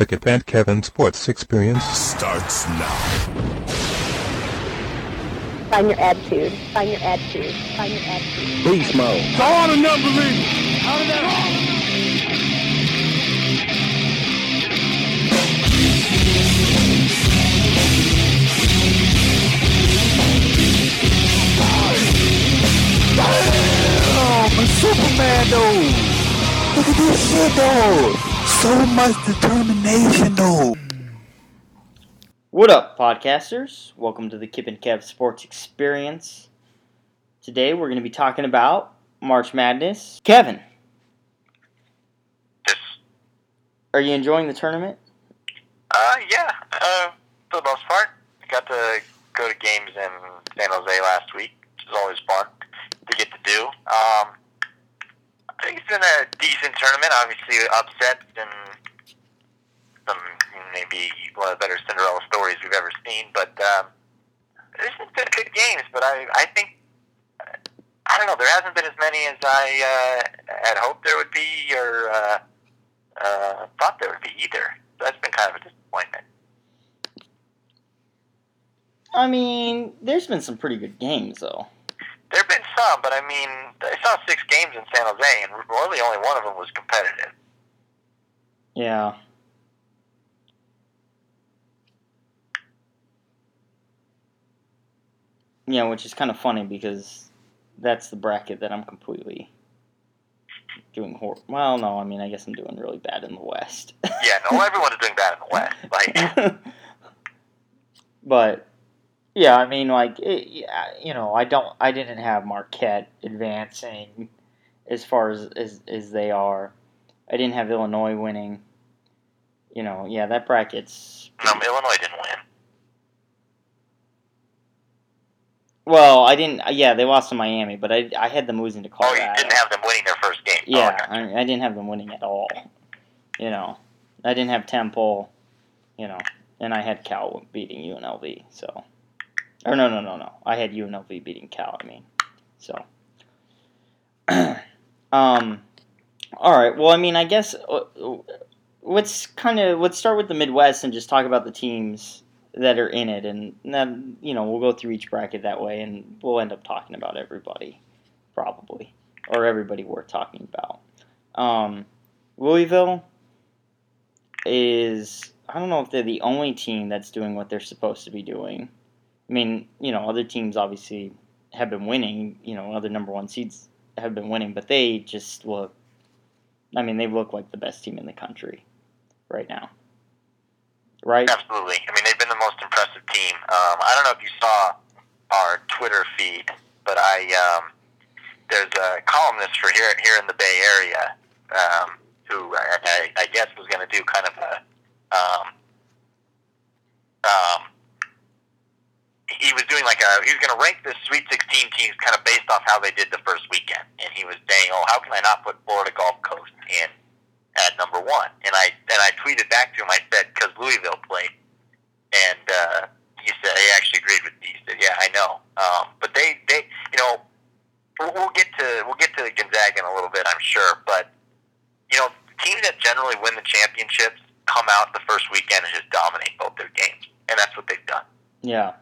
The Kip and Kevin Sports Experience starts now. Find your attitude. Find your attitude. Find your attitude. Beast mode. Go on and unbelievable. How did that Oh, Superman though. Look at this shit though. So much determination though. What up, podcasters? Welcome to the Kip and Kev Sports Experience. Today we're going to be talking about March Madness. Kevin, Just, are you enjoying the tournament? uh, yeah, uh, for the most part. Got to go to games in San Jose last week, which is always fun to get to do. Um, I think it's been a decent tournament. Obviously, upsets and some maybe one of the better Cinderella stories we've ever seen. But um, there's been good games. But I, I think I don't know. There hasn't been as many as I uh, had hoped there would be, or uh, uh, thought there would be either. So that's been kind of a disappointment. I mean, there's been some pretty good games, though. There have been some, but I mean, I saw six games in San Jose, and really only one of them was competitive. Yeah. Yeah, which is kind of funny because that's the bracket that I'm completely doing hor- Well, no, I mean, I guess I'm doing really bad in the West. Yeah, no, everyone is doing bad in the West. Like, but yeah, I mean, like eh, it, you know, I don't, I didn't have Marquette advancing as far as, as as they are. I didn't have Illinois winning. You know, yeah, that bracket's no, Illinois didn't win. well. I didn't. Uh, yeah, they lost to Miami, but I I had them losing to Oh, Colorado. you didn't have them winning their first game. Oh, Yeah, okay. I, I didn't have them winning at all. You know, I didn't have Temple. You know, and I had Cal beating UNLV. So, or no, no, no, no. I had UNLV beating Cal. I mean, so. um, all right. Well, I mean, I guess uh, let's kind of let's start with the Midwest and just talk about the teams that are in it, and then you know we'll go through each bracket that way, and we'll end up talking about everybody, probably, or everybody worth talking about. Um, Louisville is I don't know if they're the only team that's doing what they're supposed to be doing. I mean, you know, other teams obviously have been winning. You know, other number one seeds have been winning, but they just look. I mean, they look like the best team in the country right now. Right? Absolutely. I mean, they've been the most impressive team. Um, I don't know if you saw our Twitter feed, but I um, there's a columnist for here here in the Bay Area um, who I, I, I guess was going to do kind of a um, um, doing like a he was going to rank the Sweet 16 teams kind of based off how they did the first weekend, and he was saying, "Oh, how can I not put Florida Gulf Coast in at number one?" And I and I tweeted back to him. I said, "Because Louisville played," and uh, he said he actually agreed with me. He said, "Yeah, I know." Um, but they they you know we'll, we'll get to we'll get to Gonzaga in a little bit, I'm sure, but you know teams that generally win the championships come out the first weekend and just dominate both their games, and that's what they've done. Yeah.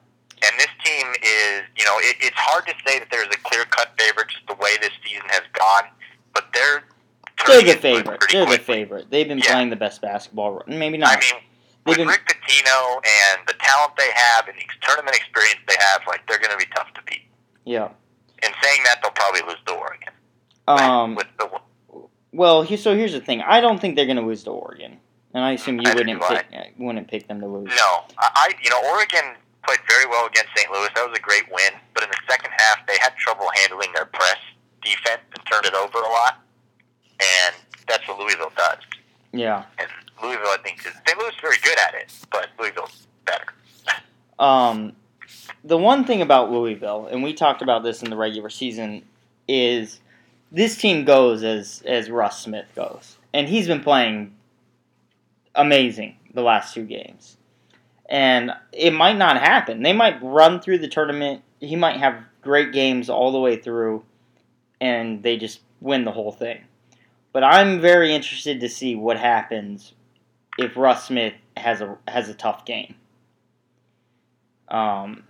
This team is, you know, it, it's hard to say that there's a clear cut favorite just the way this season has gone, but they're They're the favorite. They're the quickly. favorite. They've been Yeah. playing the best basketball. Maybe not. I mean, They've with been- Rick Pitino and the talent they have and the tournament experience they have, like they're going to be tough to beat. yeah. And saying that, they'll probably lose to Oregon. Um. with the Well, he, so here's the thing. I don't think they're going to lose to Oregon, and I assume you Neither wouldn't pick, wouldn't pick them to lose. no, I, I you know Oregon played very well against St. Louis. That was a great win, but in the second half they had trouble handling their press defense and turned it over a lot, and that's what Louisville does. Yeah. And Louisville, I think, is St. Louis is very good at it, but Louisville's better. Um, the one thing about Louisville, and we talked about this in the regular season, is this team goes as as Russ Smith goes, and he's been playing amazing the last two games. And it might not happen. They might run through the tournament. He might have great games all the way through, and they just win the whole thing. But I'm very interested to see what happens if Russ Smith has a has a tough game. Um,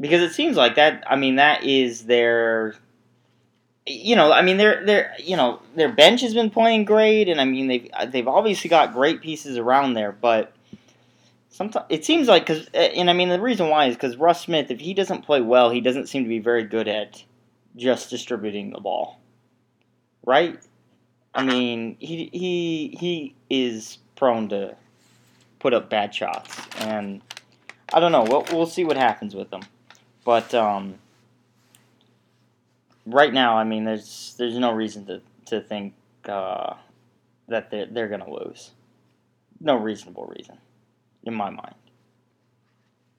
because it seems like that. I mean, that is their. You know, I mean, their their you know their bench has been playing great, and I mean they've they've obviously got great pieces around there, but sometimes it seems like because and I mean the reason why is because Russ Smith, if he doesn't play well, he doesn't seem to be very good at just distributing the ball, right? I mean, he he he is prone to put up bad shots, and I don't know. We'll we'll see what happens with him, but um, right now, I mean, there's there's no reason to to think uh, that they're they're gonna lose. No reasonable reason, in my mind.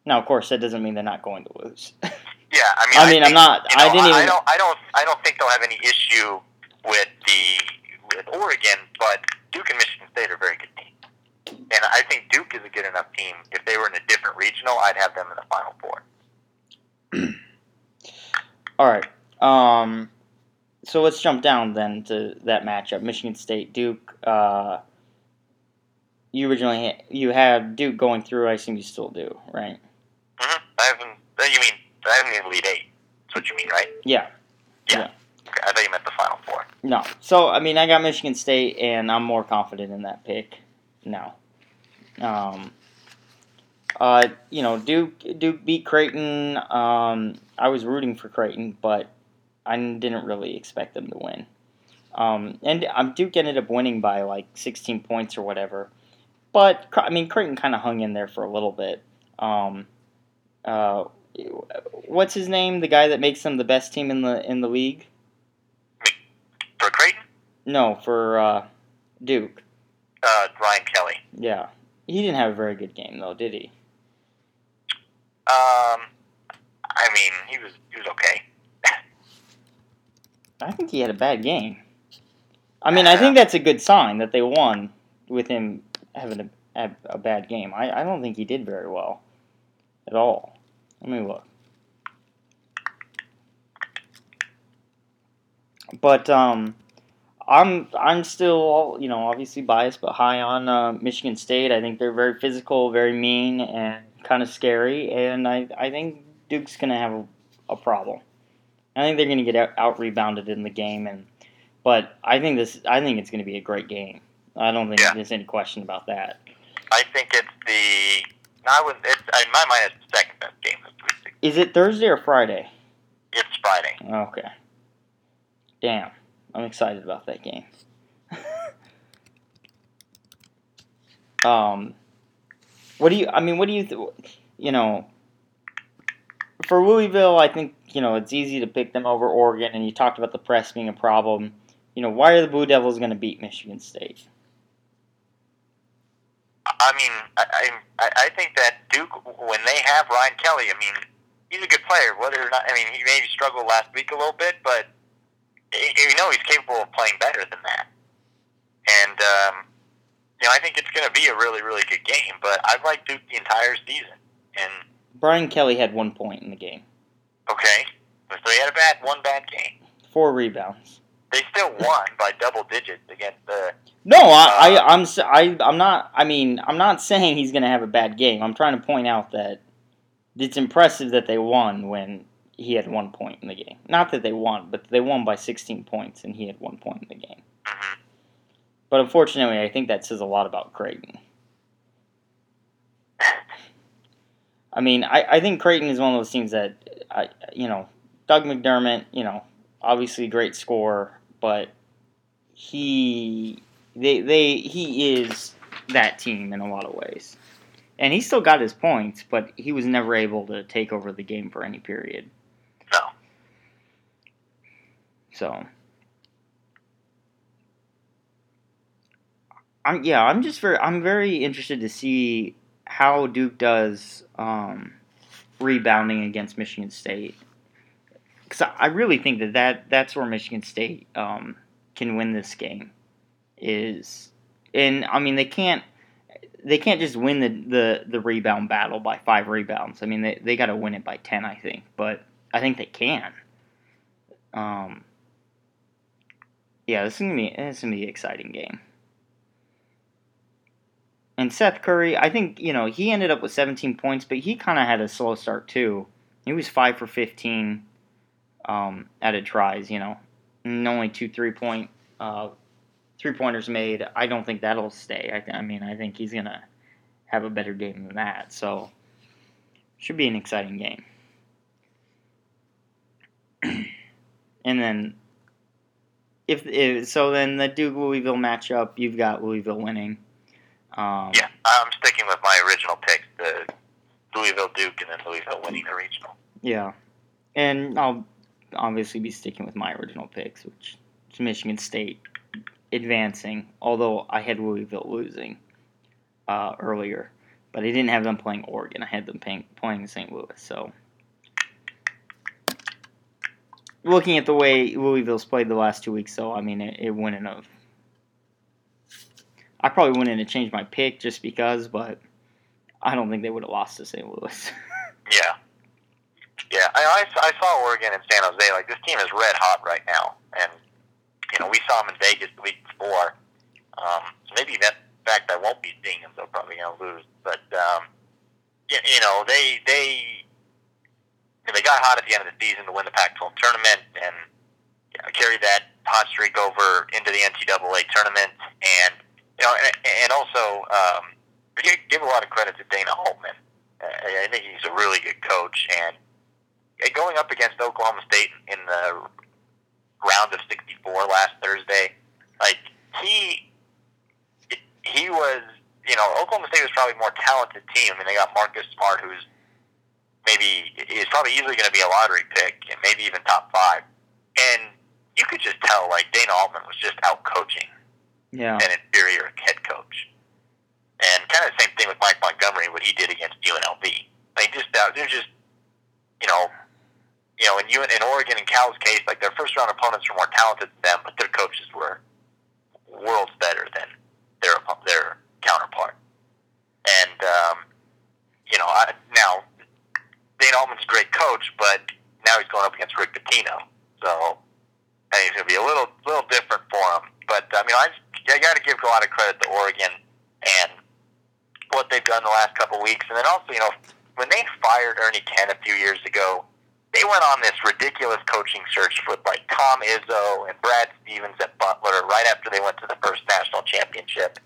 Now, of course, that doesn't mean they're not going to lose. Yeah, I mean, I mean, I'm not- you know, I didn't even- I don't. I don't. I don't think they'll have any issue with the with Oregon, but Duke and Michigan State are very good teams, and I think Duke is a good enough team. If they were in a different regional, I'd have them in the Final Four. All right. Um, so let's jump down then to that matchup: Michigan State, Duke. Uh, you originally ha- you had Duke going through. I assume you still do, right? Mm-hmm. I haven't. uh, You mean I haven't even Elite Eight? That's what you mean, right? Yeah. Okay, I thought you meant the Final Four. No. So I mean, I got Michigan State, and I'm more confident in that pick now. Um, uh, you know, Duke Duke beat Creighton. Um, I was rooting for Creighton, but I didn't really expect them to win. Um, and um, Duke ended up winning by like 16 points or whatever. But I mean, Creighton kind of hung in there for a little bit. Um, uh, what's his name? The guy that makes them the best team in the in the league? For Creighton, No, for uh, Duke. uh, Ryan Kelly. Yeah, he didn't have a very good game though, did he? Um, I mean, he was he was okay. I think he had a bad game. I mean, I think that's a good sign that they won with him having a, a, bad game. I, I don't think he did very well at all. Let me look. But um, I'm I'm still you know obviously biased, but high on uh, Michigan State. I think they're very physical, very mean, and kind of scary. And I I think Duke's gonna have a, a problem. I think they're gonna get out, out rebounded in the game, and but I think this I think it's gonna be a great game. I don't think Yeah. there's any question about that. I think it's the. I would. It's in my mind. It's the second best game this week. Is it Thursday or Friday? It's Friday. Okay. Damn, I'm excited about that game. um, what do you? I mean, what do you? Th- you know, for Louisville, I think you know it's easy to pick them over Oregon, and you talked about the press being a problem. You know, why are the Blue Devils going to beat Michigan State? I mean, I, I I think that Duke, when they have Ryan Kelly, I mean, he's a good player. Whether or not, I mean, he maybe struggled last week a little bit, but you know he's capable of playing better than that. And um, you know, I think it's going to be a really, really good game. But I've liked Duke the entire season. And Ryan Kelly had one point in the game, okay, so he had a bad one bad game. four rebounds. They still won by double digits against the. No, I, I, I'm, I, I'm not. I mean, I'm not saying he's going to have a bad game. I'm trying to point out that it's impressive that they won when he had one point in the game. Not that they won, but they won by 16 points and he had one point in the game. Mhm. But unfortunately, I think that says a lot about Creighton. I mean, I, I think Creighton is one of those teams that, I, you know, Doug McDermott, you know, obviously great scorer, but he they they he is that team in a lot of ways. And he still got his points, but he was never able to take over the game for any period. No. So I'm yeah, I'm just very I'm very interested to see how Duke does um, rebounding against Michigan State. Because I really think that, that that's where Michigan State um, can win this game. Is and I mean they can't they can't just win the, the, the rebound battle by five rebounds. I mean they they got to win it by ten, I think. But I think they can. Um, yeah, this is gonna be this is gonna be an exciting game. and Seth Curry, I think you know he ended up with 17 points, but he kind of had a slow start too. He was five for 15 um, at it tries, you know, and only two three point uh, three pointers made. I don't think that'll stay. I, th- I mean, I think he's gonna have a better game than that. So should be an exciting game. and then if, if so, then the Duke Louisville matchup, you've got Louisville winning. Um, Yeah, I'm sticking with my original pick, the Louisville Duke, and then Louisville winning the regional. Yeah, and I'll obviously be sticking with my original picks, which is Michigan State advancing. Although I had Louisville losing uh, earlier, but I didn't have them playing Oregon. I had them playing, playing St. Louis. So, looking at the way Louisville's played the last two weeks, though, I mean, it, it wouldn't have. I probably wouldn't have changed my pick just because, but I don't think they would have lost to St. Louis. Yeah. Yeah, I, I, I saw Oregon and San Jose. Like, this team is red hot right now. And, you know, we saw them in Vegas the week before. Um, maybe that fact I won't be seeing them. They're probably going to lose. But, um, you, you know, they, they, they got hot at the end of the season to win the Pac-12 tournament and you know, carry that hot streak over into the NCAA tournament. And, you know, and, and also, um, give a lot of credit to Dana Altman. I think he's a really good coach, and going up against Oklahoma State in the round of 64 last Thursday, like he he was, you know, Oklahoma State was probably a more talented team. I mean, they got Marcus Smart, who's maybe is probably easily going to be a lottery pick, and maybe even top five. And you could just tell, like Dana Altman was just out coaching yeah, an inferior head coach. And kind of the same thing with Mike Montgomery, what he did against UNLV. They just uh, they're just you know you know in in Oregon and Cal's case, like their first round opponents were more talented than them, but their coaches were worlds better than their their counterpart. And um, you know I, now Dana Altman's a great coach, but now he's going up against Rick Pitino, so I think it's going to be a little little different for him. But I mean, I I got to give a lot of credit to Oregon and what they've done the last couple weeks, and then also you know when they fired Ernie Kent a few years ago, they went on this ridiculous coaching search with like Tom Izzo and Brad Stevens at Butler right after they went to the first national championship.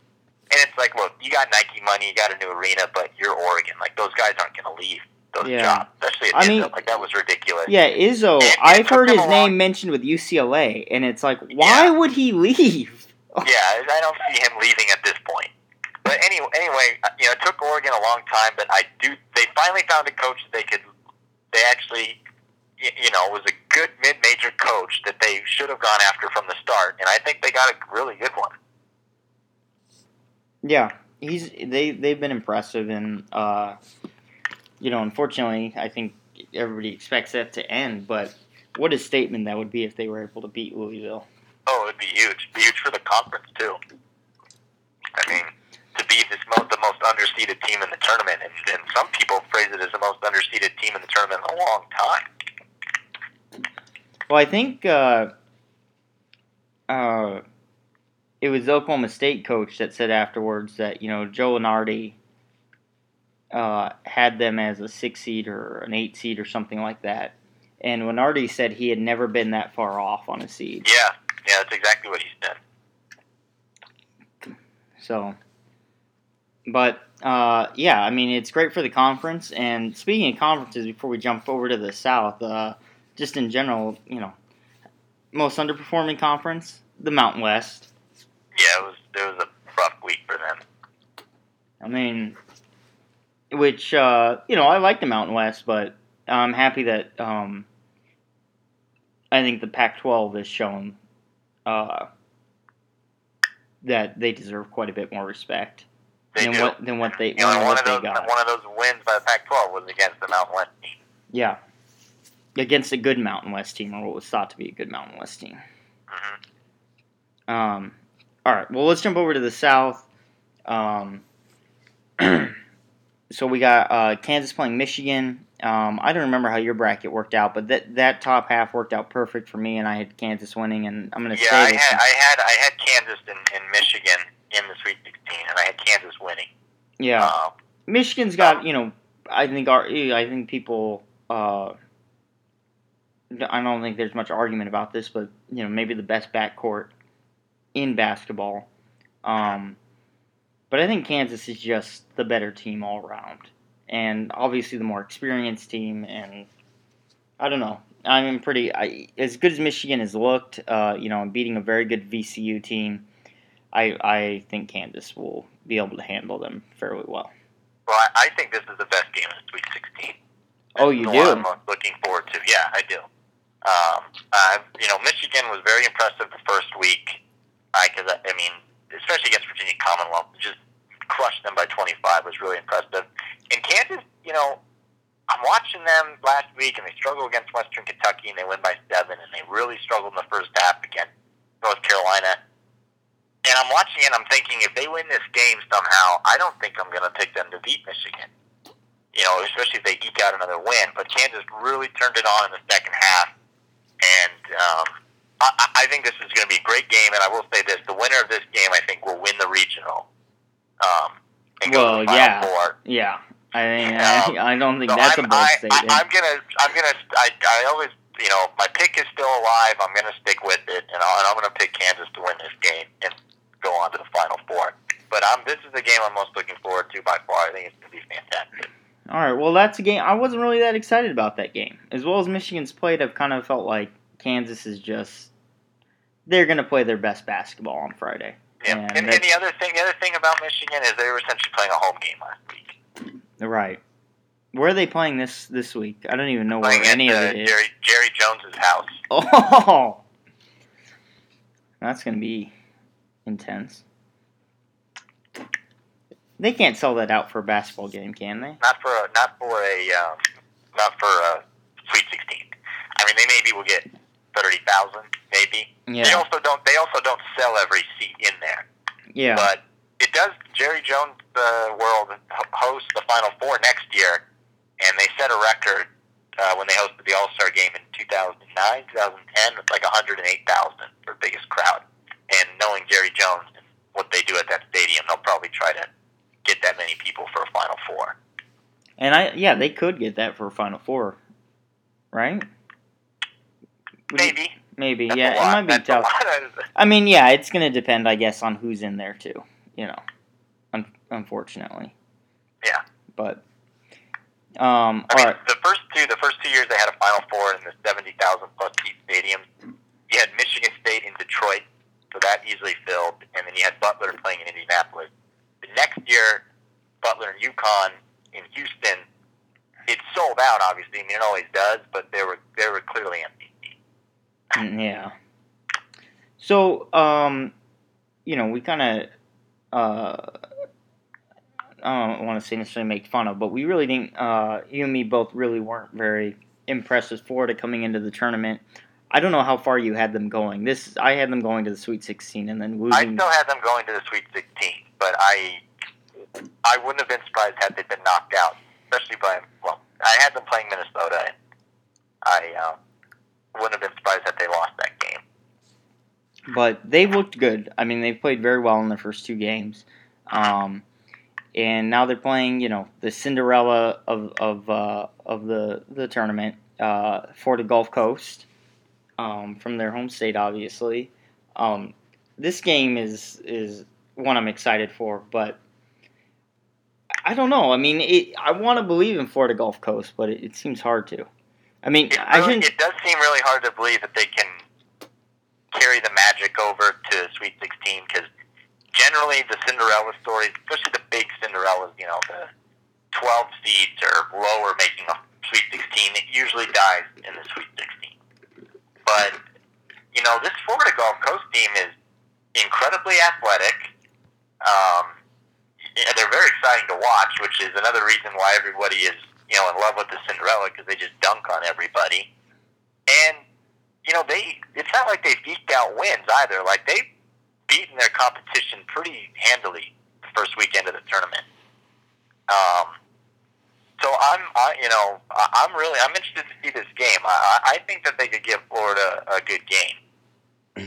And it's like, look, you got Nike money, you got a new arena, but you're Oregon. Like those guys aren't going to leave those Yeah. jobs, especially at I Izzo. mean- like that was ridiculous. yeah. Izzo, And- and I've heard his a name mentioned with UCLA, and it's like, why Yeah. would he leave? Yeah, I don't see him leaving at this point. But anyway, anyway, uh, you know, it took Oregon a long time, but I do. They finally found a coach that they could. They actually, you know, was a good mid-major coach that they should have gone after from the start, and I think they got a really good one. Yeah, he's they they've been impressive, and uh, you know, unfortunately, I think everybody expects that to end. But what a statement that would be if they were able to beat Louisville. Oh, it'd be huge. Be huge for the conference too. I mean, to be this mo- the most underseeded team in the tournament, and, and some people phrase it as the most underseeded team in the tournament in a long time. Well, I think uh, uh, it was the Oklahoma State coach that said afterwards that you know Joe Lunardi uh, had them as a six seed or an eight seed or something like that, and Lunardi said he had never been that far off on a seed. Yeah, yeah, that's exactly what he said. So, but uh, yeah, I mean it's great for the conference. And speaking of conferences, before we jump over to the South, uh, just in general, you know, most underperforming conference, the Mountain West. Yeah, it was it was a rough week for them. I mean, which uh, you know, I like the Mountain West, but I'm happy that um, I think the Pac-12 has shown uh, that they deserve quite a bit more respect They than do. what than what they you know, one what of they those got. one of those wins by the Pac-12 was against the Mountain West team. Yeah. Against a good Mountain West team, or what was thought to be a good Mountain West team. hmm Um, all right, well, let's jump over to the South. Um, so we got uh, Kansas playing Michigan. Um, I don't remember how your bracket worked out, but that that top half worked out perfect for me, and I had Kansas winning, and I'm going to Yeah, say I this. had I had I had Kansas and, and Michigan in the Sweet 16, and I had Kansas winning. Yeah. Um, Michigan's got, you know, I think our, I think people, uh, I don't think there's much argument about this, but you know, maybe the best backcourt in basketball. Um, but I think Kansas is just the better team all around, and obviously the more experienced team. And I don't know. I'm pretty I, as good as Michigan has looked. Uh, you know, beating a very good VCU team. I I think Kansas will be able to handle them fairly well. well, I, I think this is the best game the Sweet 16. Oh, you do? I'm looking forward to. Yeah, I do. Um, uh, you know, Michigan was very impressive the first week. I because I, I mean, especially against Virginia Commonwealth, just crushed them by 25 was really impressive. And Kansas, you know, I'm watching them last week, and they struggle against Western Kentucky, and they win by seven, and they really struggled in the first half against North Carolina. And I'm watching it, and I'm thinking, if they win this game somehow, I don't think I'm going to pick them to beat Michigan. You know, especially if they eke out another win. But Kansas really turned it on in the second half, and um, I, I think this is going to be a great game. And I will say this: the winner of this game, I think, will win the regional. Um, and go to Well, yeah. Four. Yeah, I think Um, I, I don't think So that's I'm, a bold I, statement. I, I'm gonna, I'm gonna, I, I always, you know, my pick is still alive. I'm gonna stick with it, and, I'll, and I'm gonna pick Kansas to win this game and go on to the Final Four. But um, this is the game I'm most looking forward to by far. I think it's gonna be fantastic. All right, well, that's a game. I wasn't really that excited about that game. As well as Michigan's played, I've kind of felt like Kansas is just they're going to play their best basketball on Friday. Yeah. And And, and, the other thing, the other thing about Michigan is they were essentially playing a home game last week, Right. Where are they playing this this week? I don't even know where any at of it is. Jerry Jerry Jones's house. Oh, that's going to be intense. They can't sell that out for a basketball game, can they? Not for a, not for a, um, not for a Sweet 16. I mean, they maybe will get thirty thousand, maybe. Yeah. They also don't. They also don't sell every seat in there. Yeah. But it does. Jerry Jones uh, World ho- hosts the Final Four next year, and they set a record uh, when they hosted the All Star Game in 2009, 2010. It's like 108,000 for biggest crowd. And knowing Jerry Jones and what they do at that stadium, they'll probably try to get that many people for a Final Four. And I yeah, they could get that for a Final Four, right? Would you- Maybe. maybe. That's yeah, it might be That's tough. I mean, yeah, it's gonna depend, I guess, on who's in there too. You know, un- unfortunately. Yeah. But um, I all mean, right. the first two, the first two years they had a Final Four in the seventy thousand plus seat stadium. You had Michigan State in Detroit, so that easily filled, and then you had Butler playing in Indianapolis. Next year, Butler and UConn in Houston, it sold out. Obviously, I mean, it always does, but they were they were clearly empty. Mm, Yeah. So, um, you know, we kind of, uh, I don't want to say necessarily make fun of, but we really didn't. Uh, you and me both really weren't very impressed with Florida coming into the tournament. I don't know how far you had them going. This I had them going to the Sweet 16 and then I still had them going to the Sweet Sixteen, but I I wouldn't have been surprised had they been knocked out, especially by well, I had them playing Minnesota, and I um, wouldn't have been surprised had they lost that game. but they looked good. I mean, they played very well in their first two games, um, and now they're playing. You know, the Cinderella of of uh, of the the tournament, uh, the Gulf Coast, um, from their home state, obviously. Um, this game is is one I'm excited for, but I don't know. I mean, it, I want to believe in Florida Gulf Coast, but it, it seems hard to. I mean, It, I really, it does seem really hard to believe that they can carry the magic over to Sweet 16 because generally the Cinderella stories, especially the big Cinderellas, you know, the 12 seeds or lower making a Sweet 16, it usually dies in the Sweet 16. But, you know, this Florida Gulf Coast team is incredibly athletic. Um, yeah, they're very exciting to watch, which is another reason why everybody is, you know, in love with the Cinderella because they just dunk on everybody. And you know, they it's not like they've eked out wins either. Like they've beaten their competition pretty handily the first weekend of the tournament. Um, so I'm, I, you know, I- I'm really I'm interested to see this game. I, I I think that they could give Florida a good game.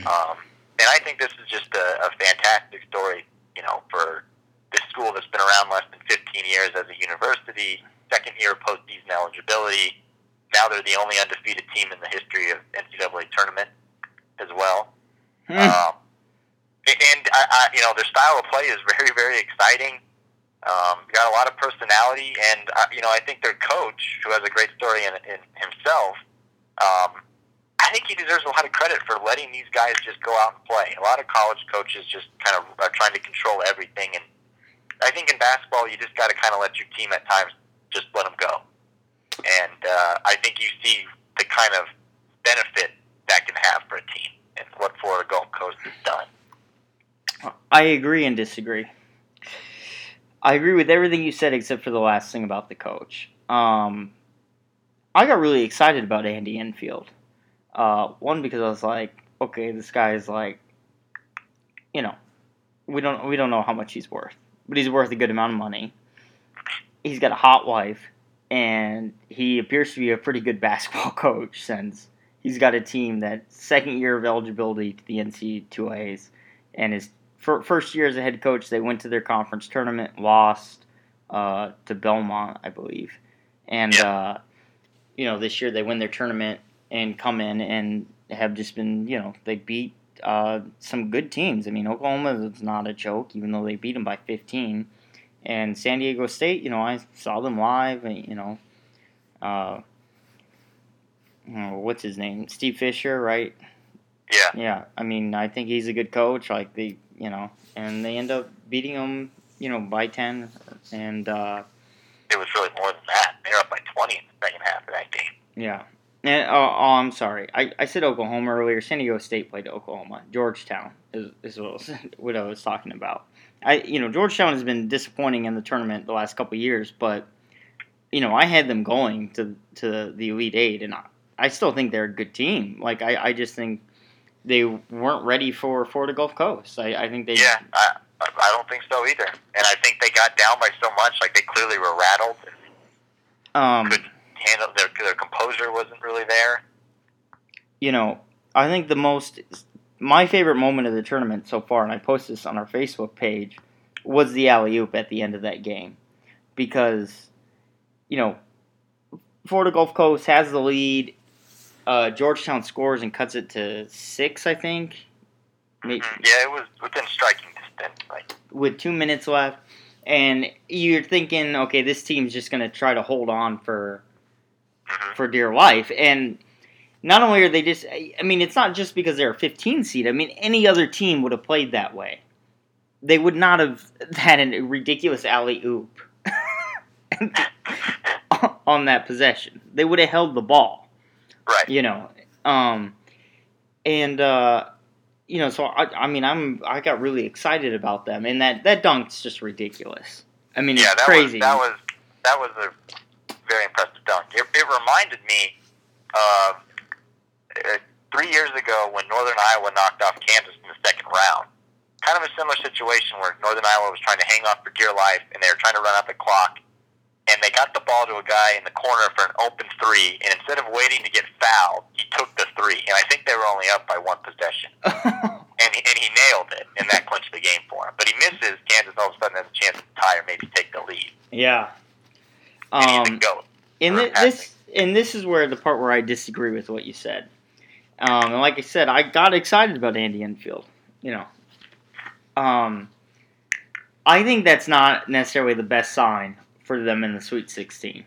Um, and I think this is just a, a fantastic story, you know, for this school that's been around less than 15 years as a university, second year of postseason eligibility. Now they're the only undefeated team in the history of NCAA tournament as well. Hmm. Um, and I, I, you know, their style of play is very, very exciting. Um, got a lot of personality, and uh, you know, I think their coach, who has a great story in, in himself, um, I think he deserves a lot of credit for letting these guys just go out and play. A lot of college coaches just kind of are trying to control everything, and I think in basketball, you just got to kind of let your team at times just let them go. And uh, I think you see the kind of benefit that can have for a team, and what Florida Gulf Coast has done. I agree and disagree. I agree with everything you said except for the last thing about the coach. Um, I got really excited about Andy Enfield. Uh, one because I was like, okay, this guy is like, you know, we don't we don't know how much he's worth, but he's worth a good amount of money. He's got a hot wife, and he appears to be a pretty good basketball coach since he's got a team that second year of eligibility to the NC2As, and his fir- first year as a head coach, they went to their conference tournament, lost uh, to Belmont, I believe, and uh, you know this year they win their tournament and come in and have just been you know they beat uh, some good teams. I mean Oklahoma is not a joke, even though they beat them by 15. And San Diego State, you know, I saw them live. and, You know, uh, oh, what's his name? Steve Fisher, right? Yeah, Yeah, I mean, I think he's a good coach. Like they, you know, and they end up beating them, you know, by ten. And uh, it was really more than that. They were up by 20 in the second half of that game. yeah, and oh, oh I'm sorry, I, I said Oklahoma earlier. San Diego State played Oklahoma. Georgetown is, is what, I was, what I was talking about. I, you know, Georgetown has been disappointing in the tournament the last couple of years, but you know, I had them going to to the Elite Eight, and I, I still think they're a good team. Like I, I just think they weren't ready for Florida Gulf Coast. I, I think they Yeah, I, I I don't think so either. And I think they got down by so much. Like they clearly were rattled. um Couldn't handle their their composure wasn't really there. you know, I think the most my favorite moment of the tournament so far, and I posted this on our Facebook page, was the alley oop at the end of that game, because you know, Florida Gulf Coast has the lead. Uh, Georgetown scores and cuts it to six, I think, May- Mhm. Yeah, it was within striking distance. Like with two minutes left, and you're thinking, okay, this team's just going to try to hold on for mhm. for dear life. And not only are they just, I mean, it's not just because they're a 15 seed. I mean, any other team would have played that way. They would not have had a ridiculous alley oop on that possession. They would have held the ball, right. you know. Um, and uh, you know, so I, I mean, I'm I got really excited about them, and that that dunk's just ridiculous. I mean, yeah, it's that crazy. was that was that was a very impressive dunk. It, it reminded me of uh, three years ago when Northern Iowa knocked off Kansas in the second round. Kind of a similar situation where Northern Iowa was trying to hang on for dear life, and they were trying to run out the clock, and they got the ball to a guy in the corner for an open three, and instead of waiting to get fouled, he took the three, and I think they were only up by one possession and he, and he nailed it, and that clinched the game for him. But he misses. Kansas all of a sudden has a chance to tie or maybe take the lead. yeah. And Um. And thi- this and this is where the part where I disagree with what you said. Um, and like I said, I got excited about Andy Enfield. You know, um, I think that's not necessarily the best sign for them in the Sweet 16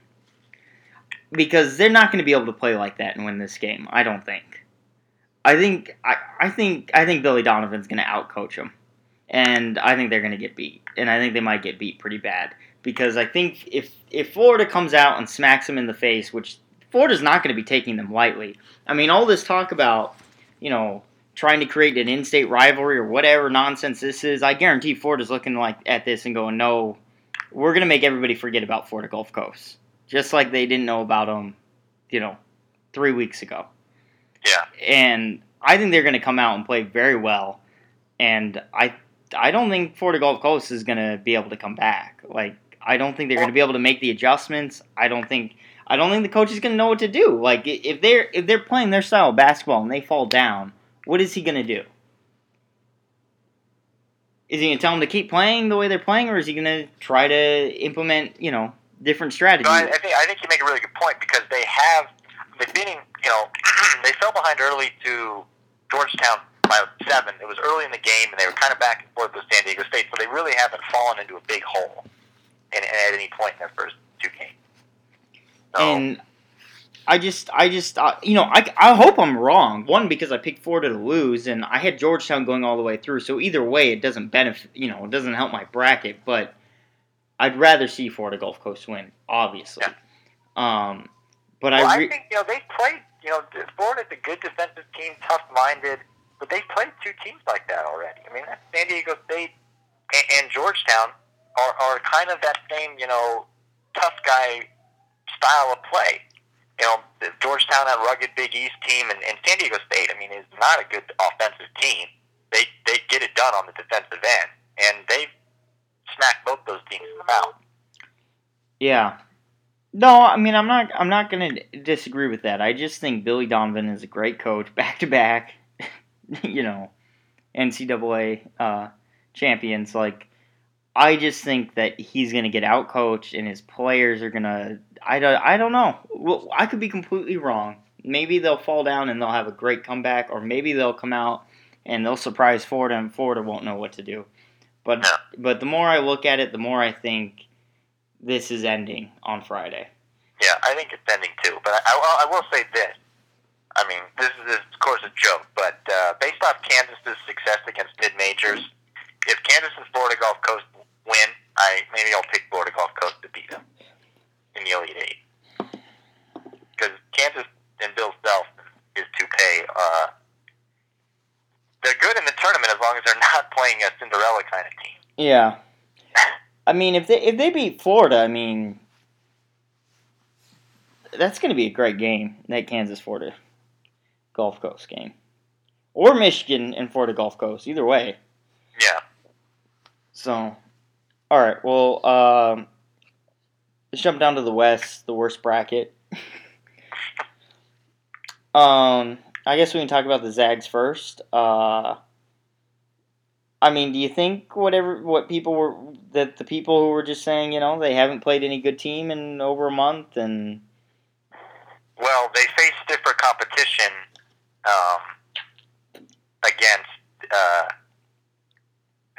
because they're not going to be able to play like that and win this game. I don't think. I think I, I think I think Billy Donovan's going to outcoach them, and I think they're going to get beat, and I think they might get beat pretty bad because I think if if Florida comes out and smacks them in the face, which Florida's not going to be taking them lightly. I mean, all this talk about you know trying to create an in-state rivalry or whatever nonsense this is, I guarantee Florida's looking like at this and going, no, we're going to make everybody forget about Florida Gulf Coast, just like they didn't know about them, you know, three weeks ago Yeah. and I think they're going to come out and play very well. And I, I don't think Florida Gulf Coast is going to be able to come back. Like I don't think they're going to be able to make the adjustments. I don't think, I don't think the coach is going to know what to do. Like if they're if they're playing their style of basketball and they fall down, what is he going to do? Is he going to tell them to keep playing the way they're playing, or is he going to try to implement, you know, different strategies? No, I, I think I think you make a really good point because they have they've been in, you know they fell behind early to Georgetown by seven. It was early in the game, and they were kind of back and forth with San Diego State, so they really haven't fallen into a big hole in, at any point in their first two games. So, and I just, I just, uh, you know, I, I hope I'm wrong. One because I picked Florida to lose, and I had Georgetown going all the way through. So either way, it doesn't benefit, you know, it doesn't help my bracket. But I'd rather see Florida Gulf Coast win, obviously. Um, but well, I, I think you know they played. You know, Florida's a good defensive team, tough-minded, but they played two teams like that already. I mean, that's San Diego State and, and Georgetown are, are kind of that same, you know, tough guy style of play. You know, Georgetown, that rugged Big East team, and, and San Diego State, I mean, is not a good offensive team. They they get it done on the defensive end, and they smacked both those teams in the mouth. Yeah. No, I mean I'm not I'm not going to disagree with that. I just think Billy Donovan is a great coach, back to back, you know, NCAA uh, champions. Like I just think that he's going to get out coached, and his players are going to. I don't. I don't know. Well, I could be completely wrong. Maybe they'll fall down and they'll have a great comeback, or maybe they'll come out and they'll surprise Florida, and Florida won't know what to do. But but the more I look at it, the more I think this is ending on Friday. Yeah, I think it's ending too. But I, I, I will say this. I mean, this is, of course, a joke, but uh, based off Kansas's success against mid majors, if Kansas and Florida Gulf Coast win, I maybe I'll pick Florida Gulf Coast to beat them in the Elite Eight. Because Kansas and Bill Self is to pay. Uh, they're good in the tournament as long as they're not playing a Cinderella kind of team. Yeah. I mean, if they if they beat Florida, I mean, that's going to be a great game. That Kansas Florida Gulf Coast game, or Michigan and Florida Gulf Coast. Either way. Yeah. So, all right. Well, um, let's jump down to the West, the worst bracket. um, I guess we can talk about the Zags first. Uh, I mean, do you think whatever what people were that the people who were just saying, you know, they haven't played any good team in over a month, and Well, they face different competition um, against. Uh,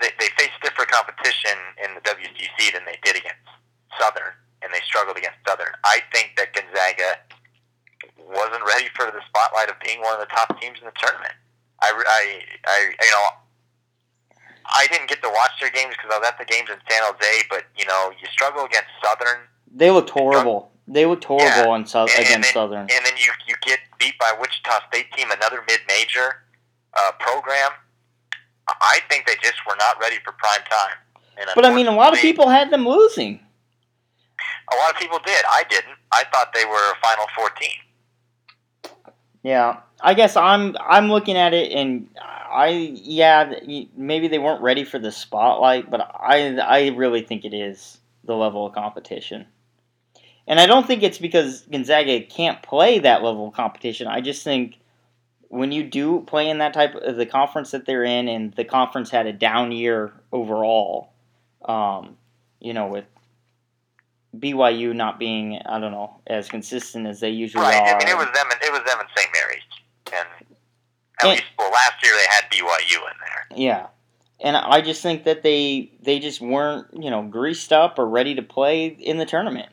they, they face stiffer competition in the WCC than they did against Southern, and they struggled against Southern. I think that Gonzaga wasn't ready for the spotlight of being one of the top teams in the tournament. I, I, I you know, I didn't get to watch their games because I was at the games in San Jose. But you know, you struggle against Southern, they looked horrible. They looked horrible Yeah. on Sou- And- and against then- Southern. and then you you get beat by Wichita State team, another mid-major uh, program. I think they just were not ready for prime time. And But I mean, a lot of people had them losing. a lot of people did. I didn't. I thought they were a Final Four team. Yeah, I guess I'm I'm looking at it and I yeah maybe they weren't ready for the spotlight, but I I really think it is the level of competition. And I don't think it's because Gonzaga can't play that level of competition. I just think when you do play in that type of the conference that they're in, and the conference had a down year overall, um, you know, with BYU not being I don't know as consistent as they usually Right. are. I mean, it was them. And, it was them and St. Mary's, and at And- least well, last year they had BYU in there. Yeah. And I just think that they they just weren't, you know, greased up or ready to play in the tournament.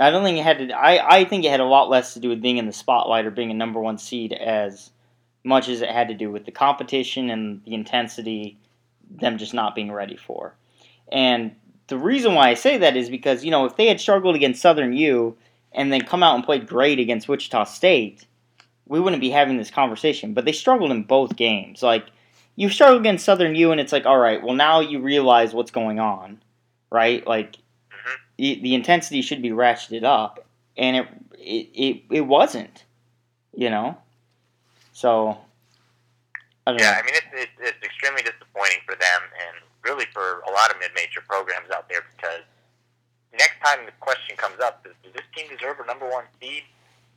I don't think it had to I, I think it had a lot less to do with being in the spotlight or being a number one seed as much as it had to do with the competition and the intensity them just not being ready for. And the reason why I say that is because, you know, if they had struggled against Southern U and then come out and played great against Wichita State, we wouldn't be having this conversation. But they struggled in both games. Like you struggle against Southern U, and it's like, all right, well now you realize what's going on, right? Like The, the intensity should be ratcheted up, and it it it, it wasn't, you know. So I don't Yeah, know. I mean, it's, it's, it's extremely disappointing for them and really for a lot of mid-major programs out there because next time the question comes up is, does this team deserve a number one seed?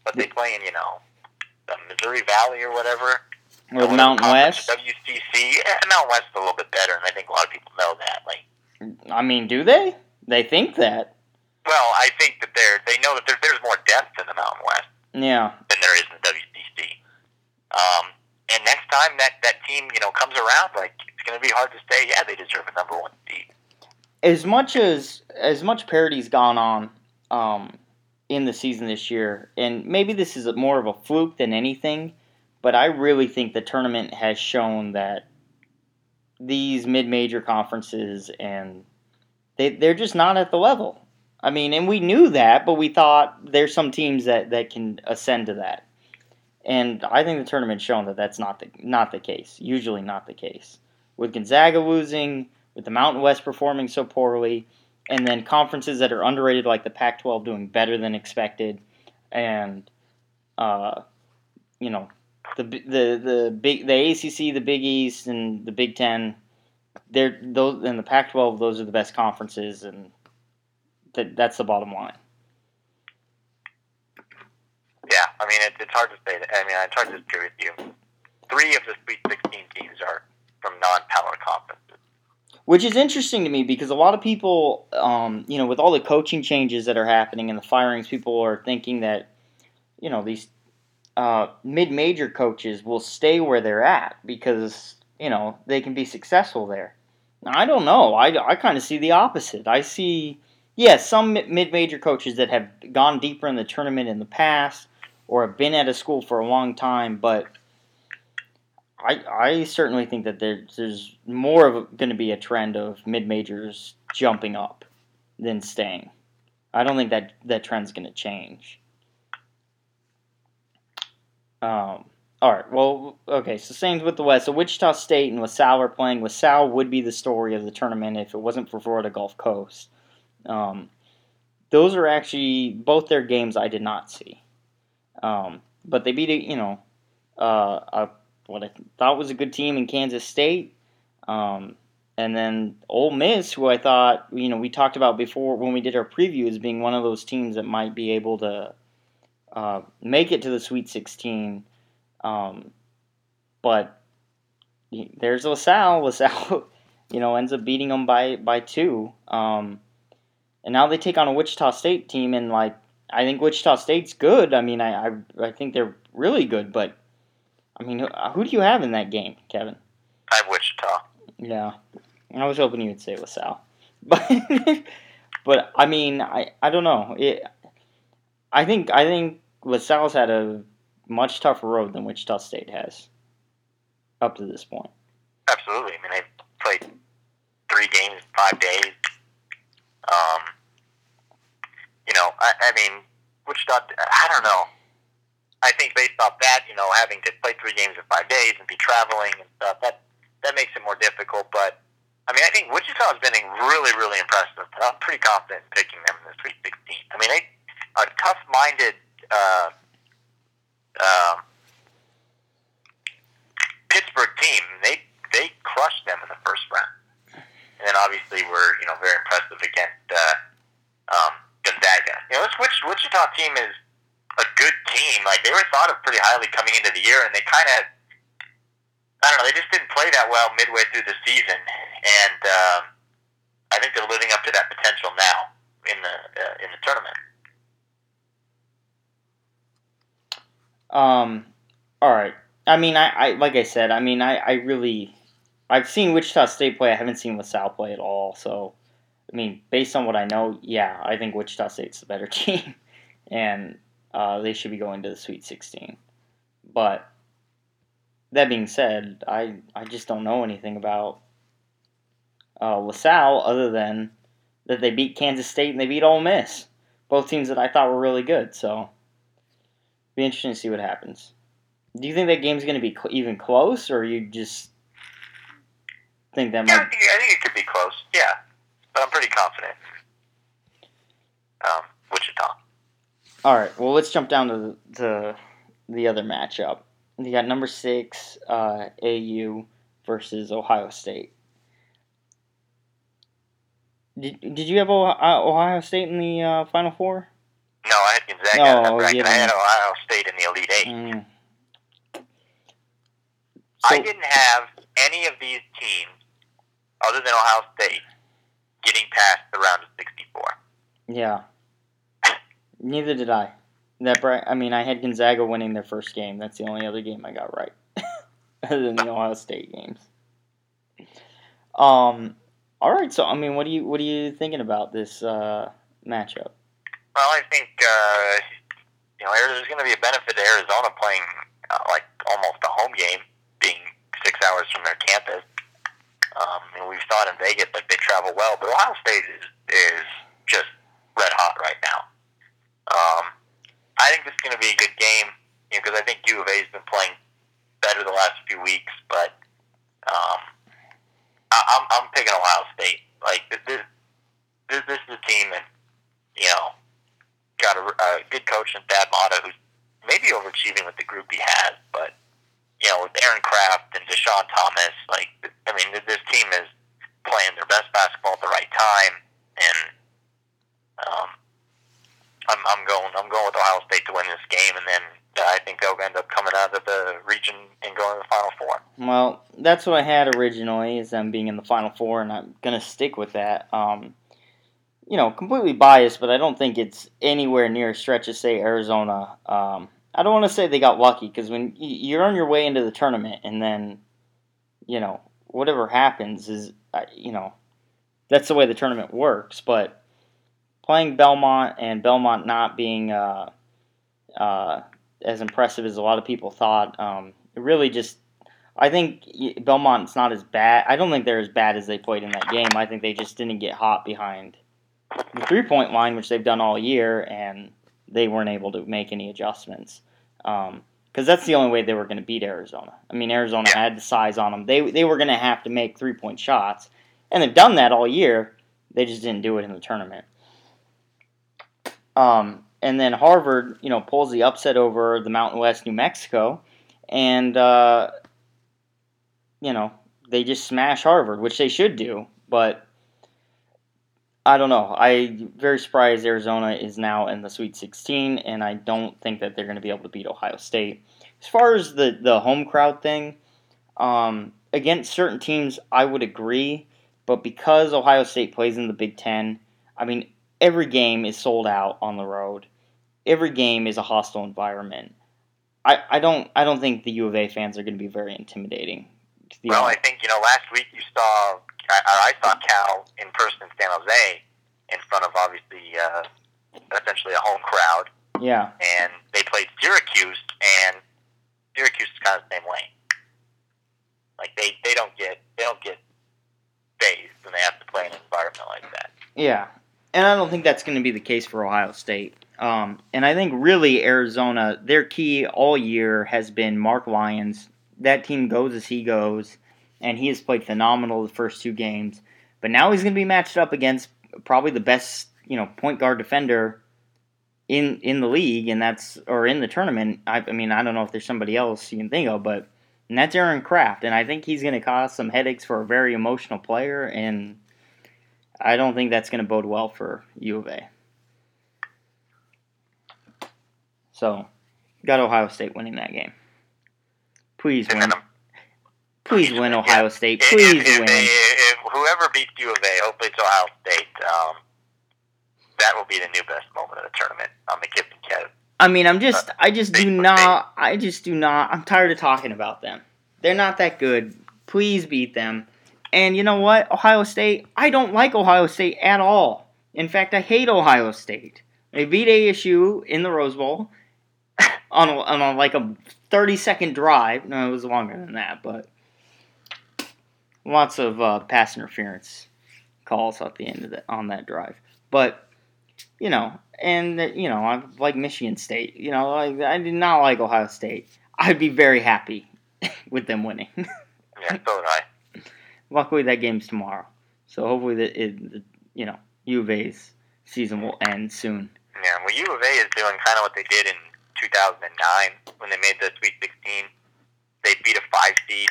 But they play in, you know, the Missouri Valley or whatever. Or the Mountain West. WCC, eh, Mountain West is a little bit better, and I think a lot of people know that. Like, I mean, do they? They think that. well, I think that they're they know that there, there's more depth in the Mountain West Yeah. than there is in WCC. Um, and next time that that team you know comes around, like it's going to be hard to say, yeah, they deserve a number one seed. As much as as much parity's gone on um, in the season this year, and maybe this is more of a fluke than anything, but I really think the tournament has shown that these mid-major conferences and they they're just not at the level. I mean, and we knew that, but we thought there's some teams that, that can ascend to that. And I think the tournament's shown that that's not the not the case. Usually not the case. With Gonzaga losing, with the Mountain West performing so poorly, and then conferences that are underrated like the Pac-12 doing better than expected, and uh, you know the the the big the ACC, the Big East, and the Big Ten. They're those and the Pac-12. Those are the best conferences, and that that's the bottom line. Yeah, I mean it, it's hard to say. That, I mean it's hard to disagree with you. Three of the Sweet 16 teams are from non-power conferences. Which is interesting to me because a lot of people, um, you know, with all the coaching changes that are happening and the firings, people are thinking that, you know, these uh, mid-major coaches will stay where they're at because you know they can be successful there. I don't know. I, I kind of see the opposite. I see, yes, some mid-major coaches that have gone deeper in the tournament in the past or have been at a school for a long time, but I, I certainly think that there's, there's more of going to be a trend of mid majors jumping up than staying. I don't think that that trend's going to change. Um, all right. Well, okay. So same with the West. So Wichita State and LaSalle are playing. LaSalle would be the story of the tournament if it wasn't for Florida Gulf Coast. Um, those are actually both their games I did not see. Um, but they beat a, you know uh, a what I thought was a good team in Kansas State. Um, and then Ole Miss, who I thought, you know, we talked about before when we did our preview as being one of those teams that might be able to uh, make it to the Sweet 16. Um, but there's LaSalle. LaSalle, you know, ends up beating them by, by two. Um, and now they take on a Wichita State team, and, like, I think Wichita State's good. I mean, I, I, I think they're really good, but I mean, who, who do you have in that game, Kevin? I have Wichita. Yeah, I was hoping you would say LaSalle, but but I mean, I, I don't know. It, I think I think LaSalle's had a much tougher road than Wichita State has up to this point. Absolutely. I mean, they played three games in five days. Um, you know, I, I mean, Wichita. I don't know. I think based off that, you know, having to play three games in five days and be traveling and stuff, that that makes it more difficult. But I mean, I think Wichita has been really, really impressive. I'm pretty confident in picking them in the Sweet 16. I mean, they a tough-minded uh, uh, Pittsburgh team. They they crushed them in the first round, and then obviously were you know very impressive against uh, um, Gonzaga. You know, this Wich- Wichita team is a good team. Like they were thought of pretty highly coming into the year, and they kind of, I don't know, they just didn't play that well midway through the season, and um, I think they're living up to that potential now in the uh, in the tournament. Um, all right. I mean, I, I like I said, I mean, I, I really, I've seen Wichita State play. I haven't seen LaSalle play at all. So, I mean, based on what I know, yeah, I think Wichita State's the better team, and uh, they should be going to the Sweet 16. But that being said, I I just don't know anything about uh, LaSalle other than that they beat Kansas State and they beat Ole Miss, both teams that I thought were really good. So, be interesting to see what happens. Do you think that game's going to be cl- even close, or you just think that Yeah, I might? think, I think it could be close. Yeah, but I'm pretty confident. Um, Wichita. All right. Well, let's jump down to the, to the other matchup. You got number six uh, AU versus Ohio State. Did, did you have Ohio, Ohio State in the uh, Final Four? No, I had Gonzaga No, in that bracket. you I had. Ohio State in the Elite Eight. Mm. I didn't have any of these teams, other than Ohio State, getting past the round of 64. Yeah. Neither did I. That bri- I mean, I had Gonzaga winning their first game. That's the only other game I got right, other than the Ohio State games. Um. All right. So, I mean, what do you what are you thinking about this uh, matchup? Well, I think uh, you know there's going to be a benefit to Arizona playing uh, like almost a home game, being six hours from their campus. Um, and we saw it in Vegas, like they travel well, but Ohio State is is just red hot right now. Um, I think this is going to be a good game because I think U of A has been playing better the last few weeks, but um, I, I'm I'm picking Ohio State. Like this this this is a team that you know got a, a good coach in Thad Matta who's maybe overachieving with the group he has, but you know with Aaron Craft and Deshaun Thomas, like I mean this team is playing their best basketball at the right time, and um, I'm I'm going I'm going with Ohio State to win this game, and then uh, I think they'll end up coming out of the region and going to the Final Four. Well, that's what I had originally, is them being in the Final Four, and I'm gonna stick with that. Um, you know, completely biased, but I don't think it's anywhere near a stretch to say Arizona. Um, I don't want to say they got lucky because when you're on your way into the tournament, and then, you know, whatever happens is, uh, you know, that's the way the tournament works. But playing Belmont and Belmont not being uh, uh, as impressive as a lot of people thought, um, it really just I think Belmont's not as bad. I don't think they're as bad as they played in that game. I think they just didn't get hot behind the three point line, which they've done all year, and they weren't able to make any adjustments. Because that's the only way they were going to beat Arizona. I mean, Arizona had the size on them. They, they were going to have to make three point shots, and they've done that all year. They just didn't do it in the tournament. Um, and then Harvard, you know, pulls the upset over the Mountain West, New Mexico, and uh, you know they just smash Harvard, which they should do. But I don't know. I very surprised Arizona is now in the Sweet 16, and I don't think that they're going to be able to beat Ohio State. As far as the the home crowd thing, um, against certain teams, I would agree. But because Ohio State plays in the Big Ten, I mean, every game is sold out on the road. Every game is a hostile environment. I, I don't I don't think the U of A fans are going to be very intimidating. Well, I think you know last week you saw I, I saw Cal in person in San Jose in front of obviously uh, essentially a home crowd, yeah, and they played Syracuse, and Syracuse is kind of the same way. Like they, they don't get they don't get phased when they have to play in an environment like that. yeah, and I don't think that's going to be the case for Ohio State. Um, and I think really Arizona, their key all year has been Mark Lyons. That team goes as he goes, and he has played phenomenal the first two games. But now he's going to be matched up against probably the best, you know, point guard defender in in the league, and that's or in the tournament. I, I mean, I don't know if there's somebody else you can think of, but and that's Aaron Craft, and I think he's going to cause some headaches for a very emotional player, and I don't think that's going to bode well for U of A. So, got Ohio State winning that game. Please win. Please win, Ohio State. Please if, win. They, if whoever beats U of A, hopefully it's Ohio State. Um, that will be the new best moment of the tournament on the and Kev. I mean, I'm just, I just do not, I just do not. I'm tired of talking about them. They're not that good. Please beat them. And you know what, Ohio State, I don't like Ohio State at all. In fact, I hate Ohio State. They beat ASU in the Rose Bowl on, a, on a, like a 30 second drive. No, it was longer than that, but lots of uh, pass interference calls at the end of the, on that drive. But you know, and you know, I like Michigan State. You know, like I did not like Ohio State. I'd be very happy with them winning. Yeah, so did I. Luckily, that game's tomorrow, so hopefully, the, it, the you know U of A's season will end soon. Yeah, well, U of A is doing kind of what they did in 2009 when they made the Sweet 16. They beat a five seed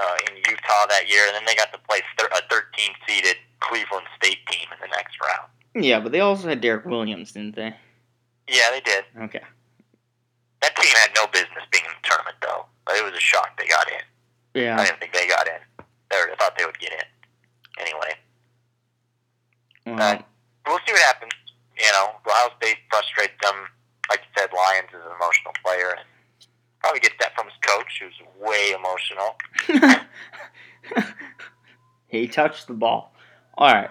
uh, in Utah that year, and then they got to play thir- a 13 seeded Cleveland State team in the next round. Yeah, but they also had Derrick Williams, didn't they? Yeah, they did. Okay. That team had no business being in the tournament, though. But it was a shock they got in. Yeah. I didn't think they got in. They were, I thought they would get in. Anyway, Well, we'll see what happens. You know, Ohio State frustrates them. Like you said, Lyons is an emotional player, and probably gets that from his coach, who's way emotional. he touched the ball. All right.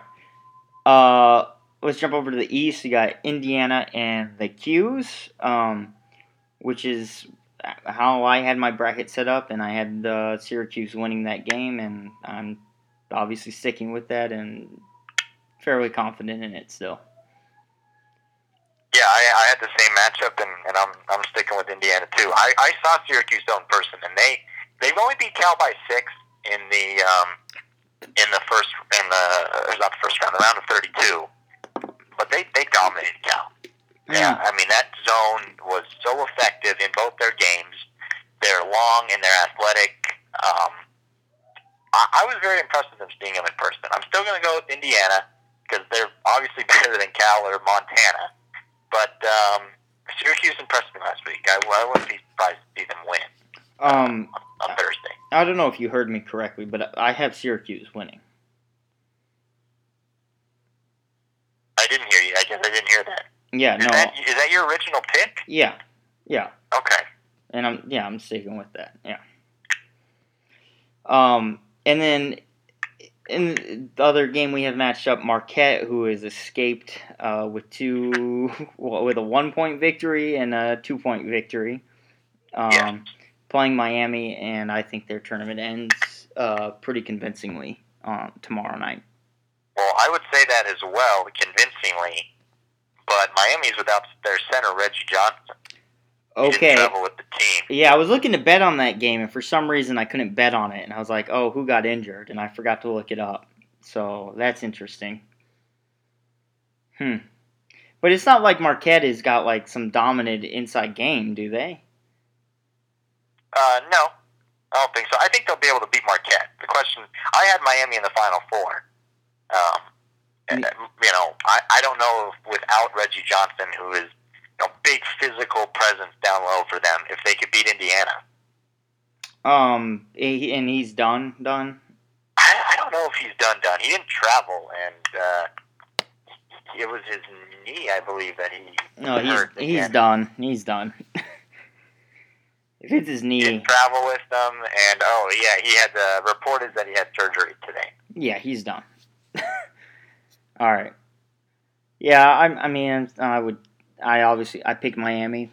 Uh, let's jump over to the East. You got Indiana and the 'Cuse, um, which is how I had my bracket set up, and I had uh, Syracuse winning that game, and I'm obviously sticking with that and fairly confident in it still. Yeah, I, I the same matchup, and, and I'm I'm sticking with Indiana too. I, I saw Syracuse though in person, and they they've only beat Cal by six in the um, in the first in the uh, not the first round, the round of 32. But they they dominated Cal. Yeah, I mean that zone was so effective in both their games. They're long and they're athletic. Um, I, I was very impressed with them seeing them in person. I'm still going to go with Indiana because they're obviously better than Cal or Montana. But um, Syracuse impressed me last week. I, I wouldn't be surprised to see them win Um, on Thursday. I don't know if you heard me correctly, but I have Syracuse winning. I didn't hear you. I guess I didn't hear that. Yeah, Is no, that is that your original pick? yeah, yeah. Okay. and I'm yeah I'm sticking with that. Yeah. Um, and then in the other game we have matched up Marquette, who has escaped uh, with two well, with a one point victory and a two point victory. Um, Yes. Playing Miami, and I think their tournament ends uh, pretty convincingly um, tomorrow night. Well, I would say that as well, convincingly. But Miami's without their center Reggie Johnson. Okay. didn't travel with the team. Yeah, I was looking to bet on that game, and for some reason I couldn't bet on it, and I was like, "Oh, who got injured?" And I forgot to look it up. So that's interesting. Hmm. But it's not like Marquette has got like some dominant inside game, do they? Uh, no, I don't think so. I think they'll be able to beat Marquette. The question, I had Miami in the Final Four. Um, and, you know, I, I don't know if without Reggie Johnson, who is know big physical presence down low for them, if they could beat Indiana. Um, and he's done, done. I, I don't know if he's done done. He didn't travel, and uh, it was his knee, I believe, that he No, he's hurt he's again. done. He's done. if it's his He knee, didn't travel with them, and oh yeah, he had uh, reported that he had surgery today. Yeah, he's done. All right. Yeah, I, I mean, I would. I obviously I pick Miami.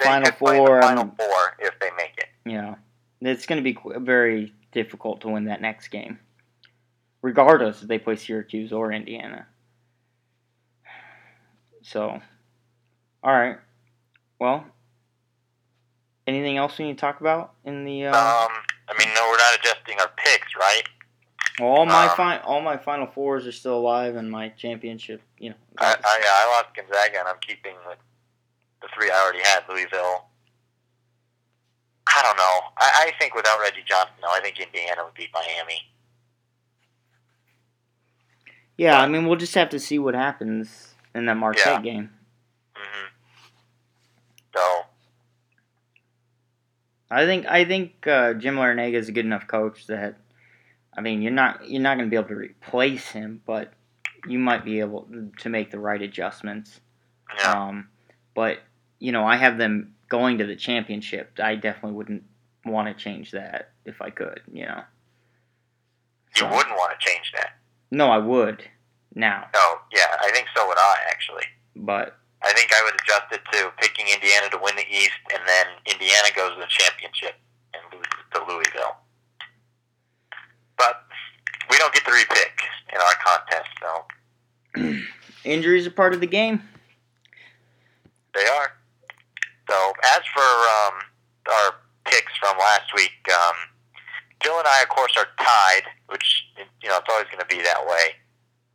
Final four. Final um, four if they make it. you know, it's going to be very difficult to win that next game, regardless if they play Syracuse or Indiana. So, all right. Well, anything else we need to talk about in the? Uh, Um, I mean, no, we're not adjusting our picks, right? Well, all my um, fi- all my final fours are still alive, and my championship. You know. I, I, yeah, I lost Gonzaga, and I'm keeping with the three I already had. Louisville. I don't know. I, I think without Reggie Johnson, though, I think Indiana would beat Miami. Yeah, I mean, we'll just have to see what happens in that Marquette Yeah. game. hmm So I think I think uh, Jim Larrañaga is a good enough coach that I mean you're not you're not going to be able to replace him, but you might be able to make the right adjustments. yeah, Um, but you know, I have them going to the championship. I definitely wouldn't want to change that if I could. You know, you so- wouldn't want to change that. no, I would now, No, yeah, I think so would I actually. but I think I would adjust it to picking Indiana to win the East, and then Indiana goes to the championship and loses to Louisville. We don't get to repick in our contest, so injuries are part of the game. they are. So as for um, our picks from last week, um, Jill and I, of course, are tied, which you know it's always going to be that way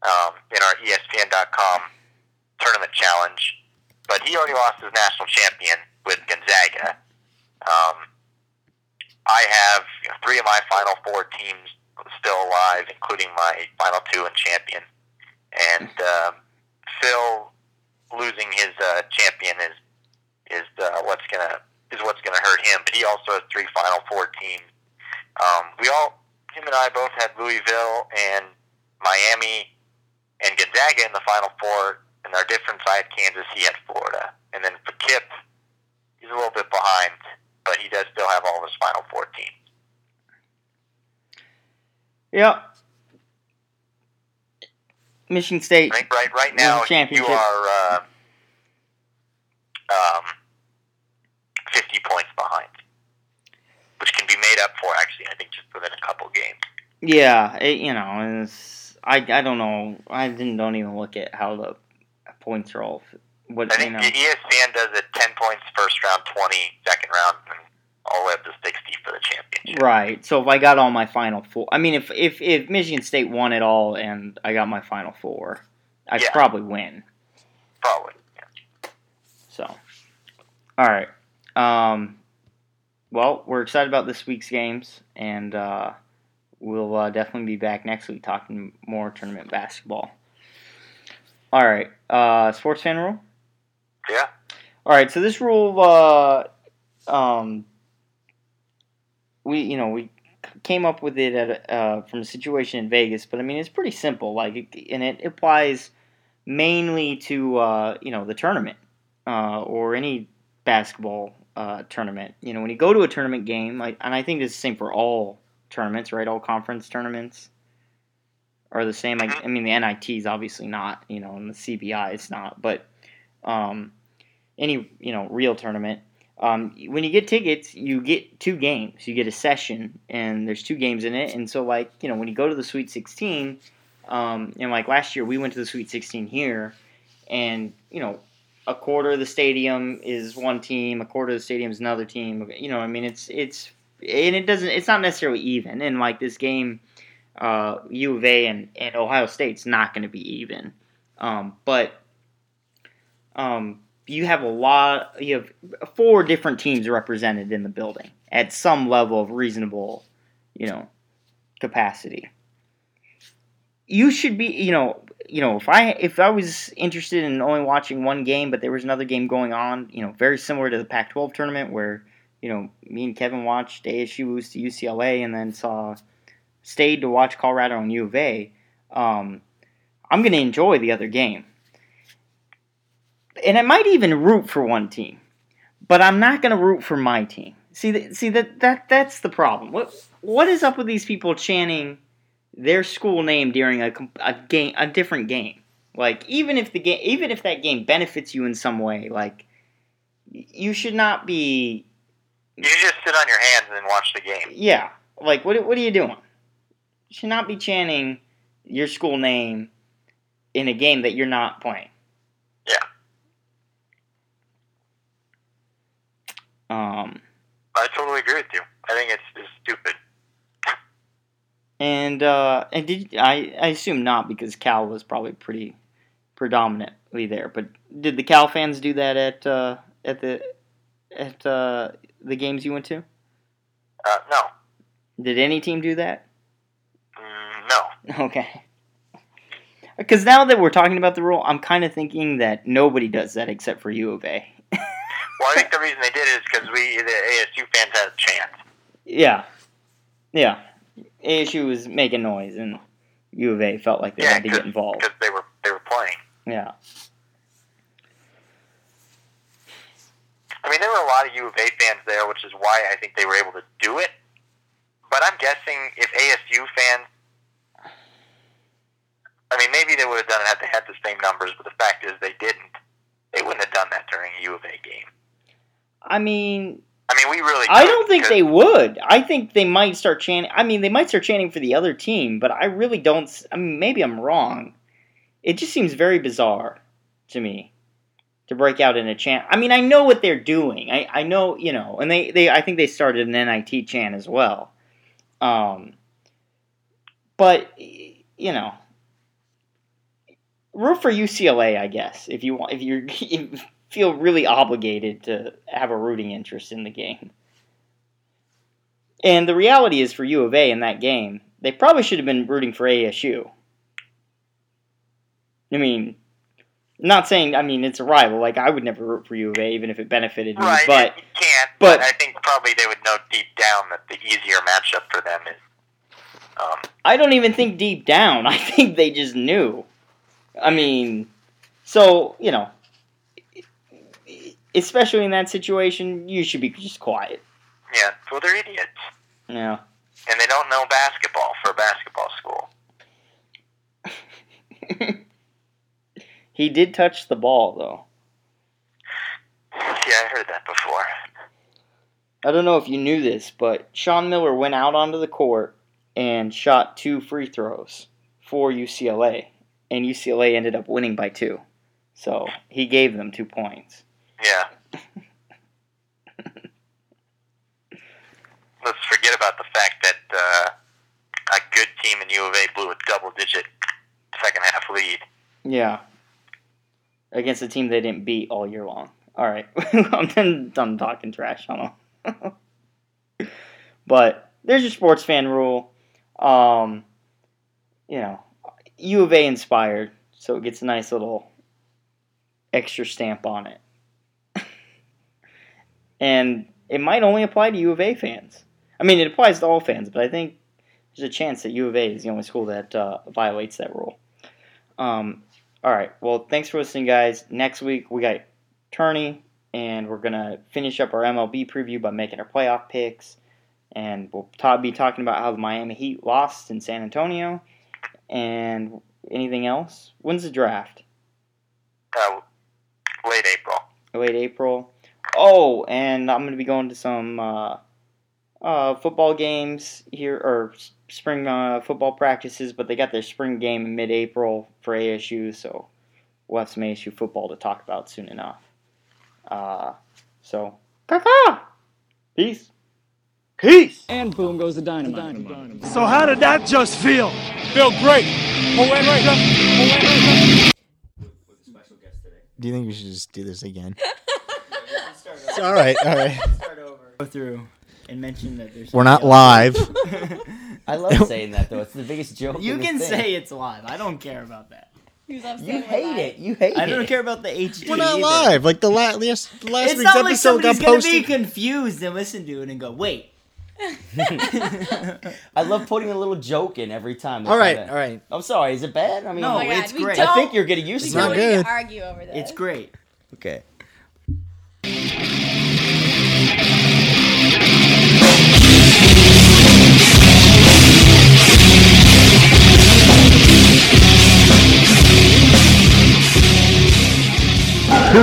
um, in our ESPN.com tournament challenge. But he already lost his national champion with Gonzaga. Um, I have you know, three of my final four teams still alive, including my final two and champion. And um, Phil losing his uh, champion is is uh, what's gonna is what's to hurt him. But he also has three Final Four teams. Um, we all, him and I both had Louisville and Miami and Gonzaga in the Final Four, and our difference, I had Kansas, he had Florida. And then for Kip, he's a little bit behind, but he does still have all of his Final Four teams. Yeah. Michigan State. Think right right now you are uh, um, 50 points behind, which can be made up for, actually, I think, just within a couple games. Yeah, it, you know, it's, I I don't know. I didn't don't even look at how the points are all. What I you think know. the E ESPN does it 10 points first round, 20 second round, and all the up to 60 for the championship. Right. So if I got all my final four, I mean, if if if Michigan State won it all and I got my final four, I'd Yeah. probably win. Probably. So, all right. Um, well, we're excited about this week's games, and uh, we'll uh, definitely be back next week talking more tournament basketball. All right. Uh, sports fan rule. Yeah. All right, so this rule, uh, um, we you know we came up with it at uh, from a situation in Vegas, but I mean it's pretty simple. Like, and it applies mainly to uh, you know the tournament uh, or any basketball uh, tournament. You know, when you go to a tournament game, like, and I think it's the same for all tournaments, right? All conference tournaments are the same. I, I mean, the NIT is obviously not, you know, and the CBI is not, but um, any you know real tournament. Um, when you get tickets, you get two games. You get a session, and there's two games in it. And so, like you know, when you go to the Sweet 16, um, and like last year, we went to the Sweet 16 here, and you know, a quarter of the stadium is one team, a quarter of the stadium is another team. You know, I mean, it's it's and it doesn't. It's not necessarily even. And like this game, uh, U of A and, and Ohio State's not going to be even. Um, but um, you have a lot. You have four different teams represented in the building at some level of reasonable, you know, capacity. You should be, you know, you know, if I if I was interested in only watching one game, but there was another game going on, you know, very similar to the Pac-12 tournament where, you know, me and Kevin watched ASU lose to UCLA and then saw stayed to watch Colorado and U of A. Um, I'm going to enjoy the other game and I might even root for one team, but I'm not going to root for my team. See, th- see that that that's the problem. What what is up with these people chanting their school name during a, a game, a different game? Like even if the game, even if that game benefits you in some way, like you should not be. You just sit on your hands and then watch the game. Yeah, like what what are you doing? You should not be chanting your school name in a game that you're not playing. Yeah. Um. I totally agree with you. I think it's, it's stupid. And uh, and did I? I assume not because Cal was probably pretty predominantly there. But did the Cal fans do that at uh, at the at uh, the games you went to? Uh, no. Did any team do that? Mm, no. Okay. Because now that we're talking about the rule, I'm kind of thinking that nobody does that except for U of A. Well, I think the reason they did it is because we, the ASU fans, had a chance. yeah, yeah. ASU was making noise, and U of A felt like they Yeah, had to get involved. because they were they were playing. Yeah. I mean, there were a lot of U of A fans there, which is why I think they were able to do it. But I'm guessing if ASU fans, I mean, maybe they would have done it had they had the same numbers. But the fact is, they didn't. They wouldn't have done that during a U of A game. I mean, I mean, we really. I don't think they would. I think they might start chanting. I mean, they might start chanting for the other team, but I really don't. I mean, maybe I'm wrong. It just seems very bizarre to me to break out in a chant. I mean, I know what they're doing. I, I know, you know, and they, they I think they started an NIT chant as well. Um, but you know, root for UCLA, I guess, if you want. If you if you feel really obligated to have a rooting interest in the game. And the reality is for U of A in that game, they probably should have been rooting for ASU. I mean, Not saying, I mean, it's a rival. Like, I would never root for U of A, even if it benefited me. Right, But you can't. but- But, I think probably they would know deep down that the easier matchup for them is. Um, I don't even think deep down. I think they just knew. I mean, so, you know, especially in that situation, you should be just quiet. yeah, well, they're idiots, Yeah. and they don't know basketball for a basketball school. he did touch the ball, though. Yeah, I heard that before. I don't know if you knew this, but Sean Miller went out onto the court and shot two free throws for UCLA, and UCLA ended up winning by two. So he gave them two points. Yeah. Let's forget about the fact that uh, a good team in U of A blew a double-digit second half lead. Yeah. Against a team they didn't beat all year long. All right, I'm done, done talking trash on them. but there's your sports fan rule. Um, you know, U of A inspired, so it gets a nice little extra stamp on it. And it might only apply to U of A fans. I mean, it applies to all fans, but I think there's a chance that U of A is the only school that uh, violates that rule. Um, all right. Well, thanks for listening, guys. Next week we got Tourney, and we're gonna finish up our MLB preview by making our playoff picks, and we'll ta- be talking about how the Miami Heat lost in San Antonio, and anything else. When's the draft? Uh, late April. Late April. Oh, and I'm gonna be going to some uh, uh, football games here or spring uh, football practices, but they got their spring game in mid-April for ASU, so we'll have some ASU football to talk about soon enough. Uh, so, caca! Peace. Peace. And boom goes the dynamite. So how did that just feel? Feel great. Poetica, poetica. Do you think we should just do this again? all right, all right. Start over. Go through and mention that there's. We're not live. I love saying that though. It's the biggest joke. You in the can thing. say it's live. I don't care about that. you hate it. You hate it. I don't care about the HD. We're not either. live. Like the la- last, last It's week's not like episode got somebody's gonna be posted. confused and listen to it and go, "Wait." I love putting a little joke in every time. All right, all right. I'm sorry. Is it bad? I mean, No, Oh my God, it's great. I think you're getting used we to it. don't it. need good. to argue over this. It's great. Okay. Who's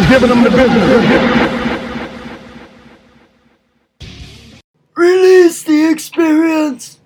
giving them the business? Release the experience!